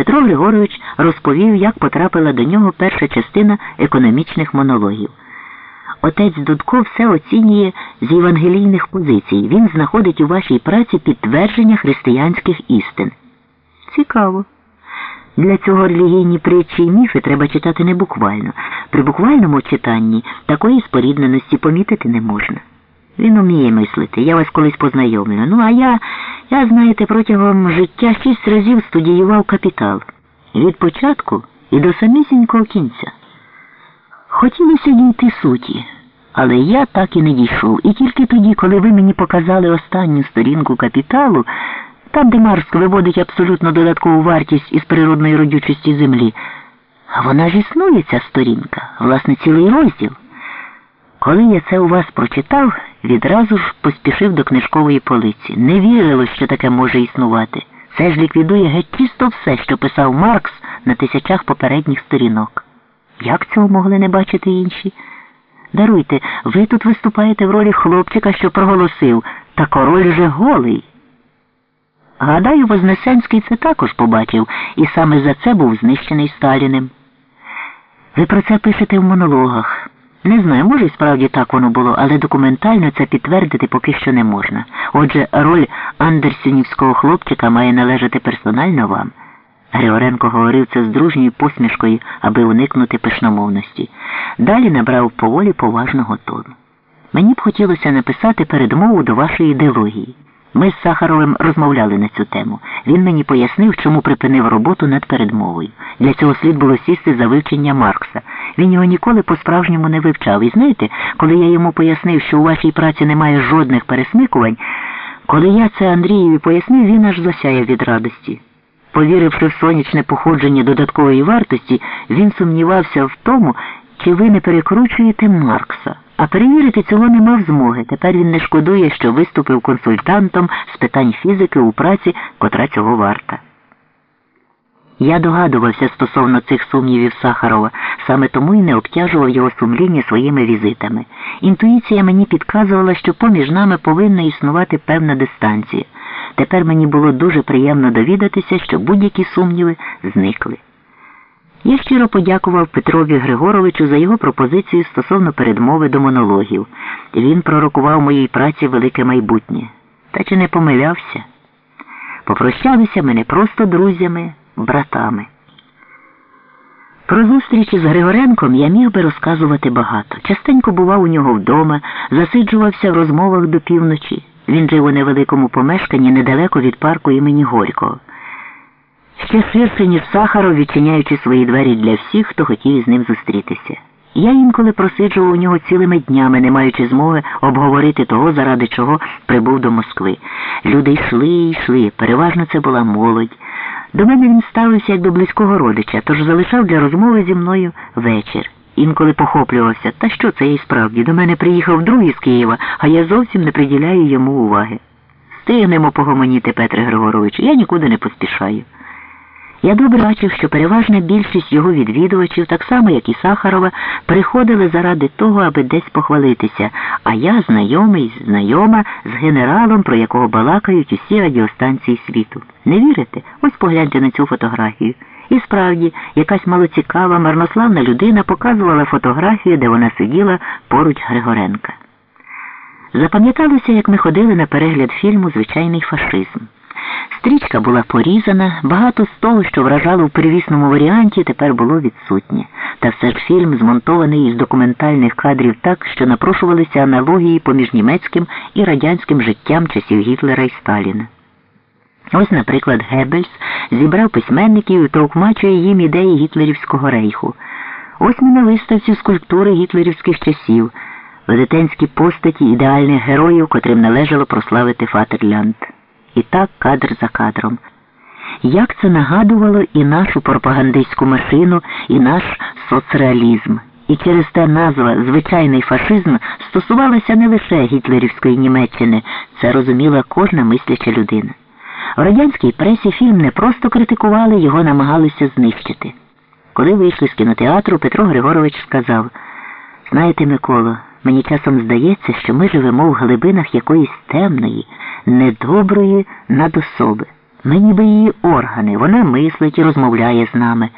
Петро Григорович розповів, як потрапила до нього перша частина економічних монологів. Отець Дудко все оцінює з євангелійних позицій. Він знаходить у вашій праці підтвердження християнських істин. Цікаво. Для цього релігійні притчі і міфи треба читати не буквально. При буквальному читанні такої спорідненості помітити не можна. Він уміє мислити, я вас колись познайомлю. Ну, а я, я, знаєте, протягом життя шість разів студіював капітал. Від початку і до самісінького кінця. Хотілося дійти суті, але я так і не дійшов. І тільки тоді, коли ви мені показали останню сторінку капіталу, там, де Марс виводить абсолютно додаткову вартість із природної родючості землі, а вона ж існує, ця сторінка, власне, цілий розділ. Коли я це у вас прочитав, відразу ж поспішив до книжкової полиці. Не вірилось, що таке може існувати. Це ж ліквідує геть чисто все, що писав Маркс на тисячах попередніх сторінок. Як цього могли не бачити інші? Даруйте, ви тут виступаєте в ролі хлопчика, що проголосив, та король же голий. Гадаю, Вознесенський це також побачив і саме за це був знищений Сталіним. Ви про це пишете в монологах. Не знаю, може і справді так воно було, але документально це підтвердити поки що не можна. Отже, роль андерсонівського хлопчика має належати персонально вам. Григоренко говорив це з дружньою посмішкою, аби уникнути пишномовності. Далі набрав поволі поважного тону. Мені б хотілося написати передмову до вашої ідеології. Ми з Сахаровим розмовляли на цю тему. Він мені пояснив, чому припинив роботу над передмовою. Для цього слід було сісти за вивчення Маркса. Він його ніколи по-справжньому не вивчав. І знаєте, коли я йому пояснив, що у вашій праці немає жодних пересмикувань, коли я це Андрієві пояснив, він аж засяяв від радості. Повіривши в сонячне походження додаткової вартості, він сумнівався в тому, чи ви не перекручуєте Маркса. А перевірити цього не мав змоги. Тепер він не шкодує, що виступив консультантом з питань фізики у праці, котра цього варта. Я догадувався стосовно цих сумнівів Сахарова, саме тому і не обтяжував його сумління своїми візитами. Інтуїція мені підказувала, що поміж нами повинна існувати певна дистанція. Тепер мені було дуже приємно довідатися, що будь-які сумніви зникли. Я щиро подякував Петрові Григоровичу за його пропозицію стосовно передмови до монологів. Він пророкував моїй праці велике майбутнє. Та чи не помилявся? Попрощалися ми не просто друзями, братами. Про зустрічі з Григоренком я міг би розказувати багато. Частенько бував у нього вдома, засиджувався в розмовах до півночі. Він жив у невеликому помешканні недалеко від парку імені Горького. Ще ширше, ніж Сахаров, відчиняючи свої двері для всіх, хто хотів із ним зустрітися. Я інколи просиджував у нього цілими днями, не маючи змоги обговорити того, заради чого прибув до Москви. Люди йшли і йшли, переважно це була молодь. До мене він ставився як до близького родича, тож залишав для розмови зі мною вечір. Інколи похоплювався, та що це і справді? До мене приїхав другий з Києва, а я зовсім не приділяю йому уваги. Стигнемо погомоніти, Петре Григоровичу, я нікуди не поспішаю. Я добре бачив, що переважна більшість його відвідувачів, так само, як і Сахарова, приходили заради того, аби десь похвалитися, а я знайомий, знайома з генералом, про якого балакають усі радіостанції світу. Не вірите? Ось погляньте на цю фотографію. І справді, якась малоцікава, марнославна людина показувала фотографію, де вона сиділа поруч Григоренка. Запам'яталося, як ми ходили на перегляд фільму Звичайний фашизм. Стрічка була порізана, багато з того, що вражало в первісному варіанті, тепер було відсутнє. Та все ж фільм змонтований із документальних кадрів так, що напрошувалися аналогії поміж німецьким і радянським життям часів Гітлера і Сталіна. Ось, наприклад, Геббельс зібрав письменників і товкмачує їм ідеї гітлерівського рейху. Ось ми на виставці скульптури гітлерівських часів, велетенські постаті ідеальних героїв, котрим належало прославити Фатерлянд. І так кадр за кадром. Як це нагадувало і нашу пропагандистську машину, і наш соцреалізм. І через те назва звичайний фашизм стосувалася не лише гітлерівської Німеччини, це розуміла кожна мисляча людина. В радянській пресі фільм не просто критикували, його намагалися знищити. Коли вийшли з кінотеатру, Петро Григорович сказав Знаєте, Миколо, мені часом здається, що ми живемо в глибинах якоїсь темної недоброї надособи. Ми ніби її органи, вона мислить і розмовляє з нами.